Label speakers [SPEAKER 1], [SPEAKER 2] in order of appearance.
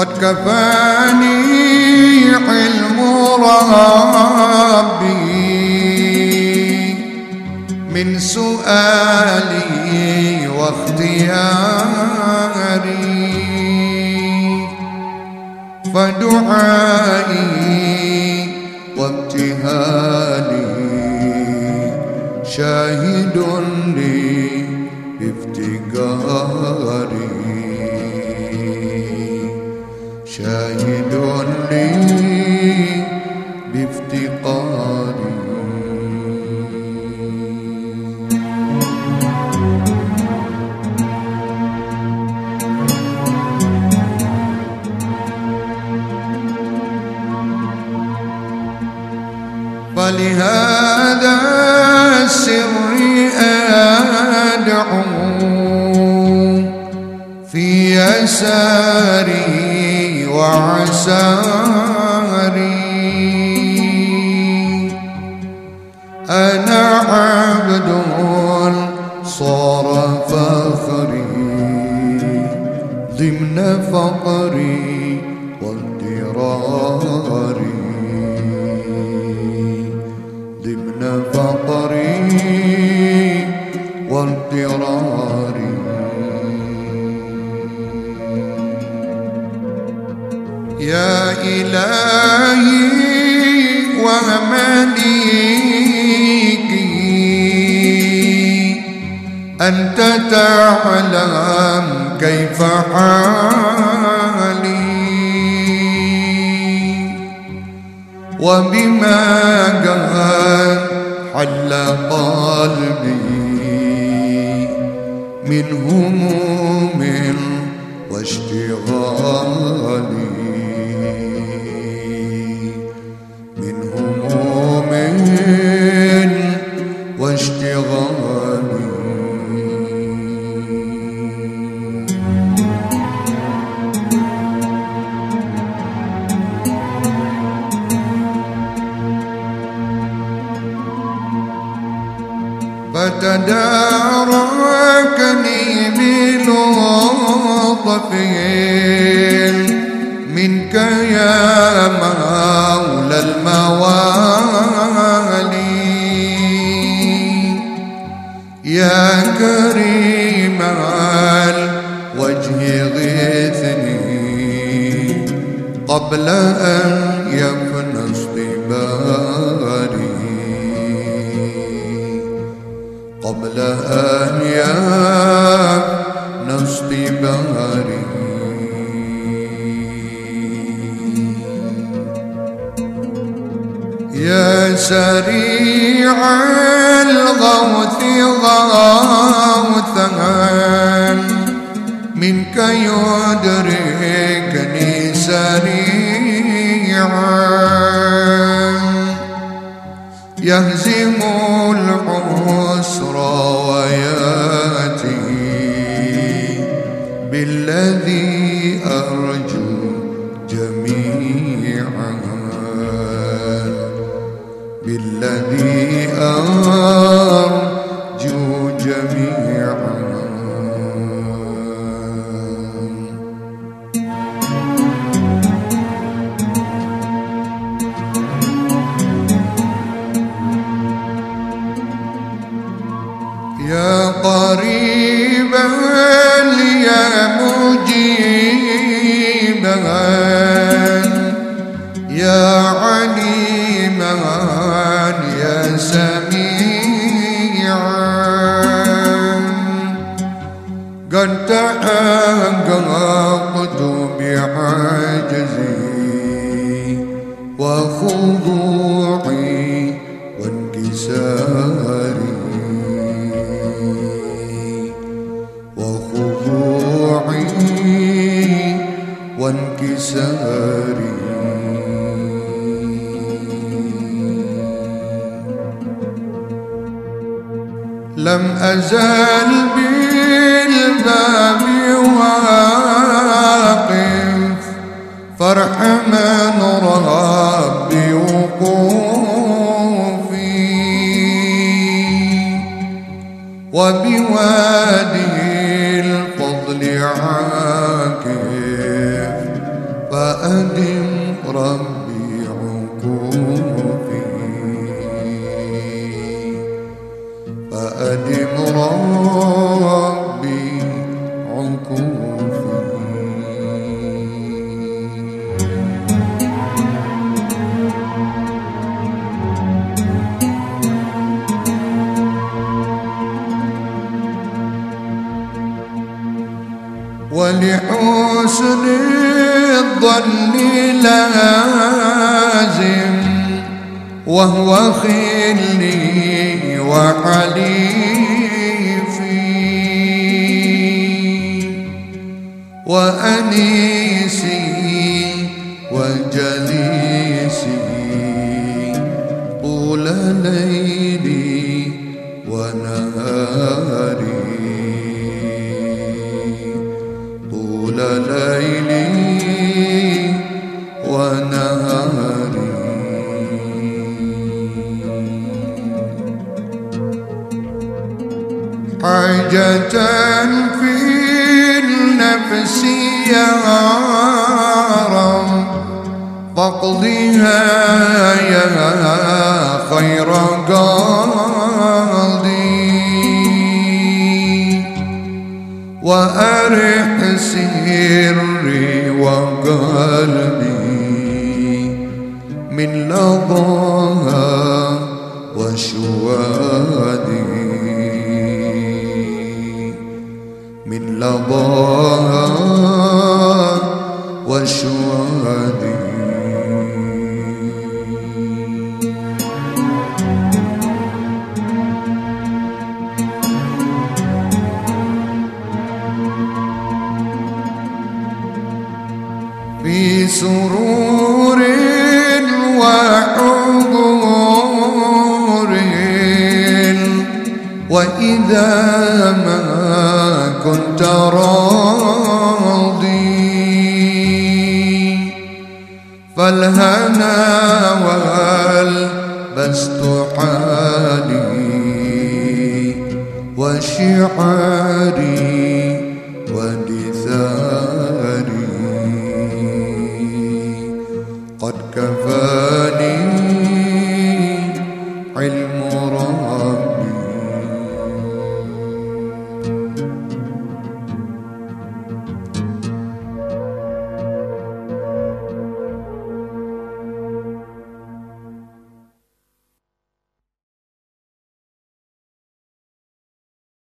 [SPEAKER 1] قد كفاني علم ربي. من سؤالي واختياري. فدعائي وابتهالي. شاهد لي بافتقاري. شاهد لي بافتقاري فلهذا السر أدعو في يساري وعساري. أنا عبد صار فخري ضمن فقري واضطراري ضمن فقري واضطراري يا إلهي ومليكي أنت تعلم كيف حالي. وبما قد حل قلبي من هموم فتداركني بلطف منك يا مولى الموالي. يا كريم الوجه غثني. قبل أن يفنى اصطباري قبل أن يفنى اصطباري يا سريع الغوث غوثا منك يدركني سريعا. يهزم العسر وخضوعي وانكساري. وخضوعي وانكساري. لم أزال بالباب واقف فرح من ربي بحسن الظن لازم وهو خلي وحليفي. وأنيسي النفس يا رب فاقضها يا خير قاضي. وأرح سري وقلبي من لظاها وشوادي. من لظاها وشوادي. في سرور وحضور وإذا حالي وشعاري ودثاري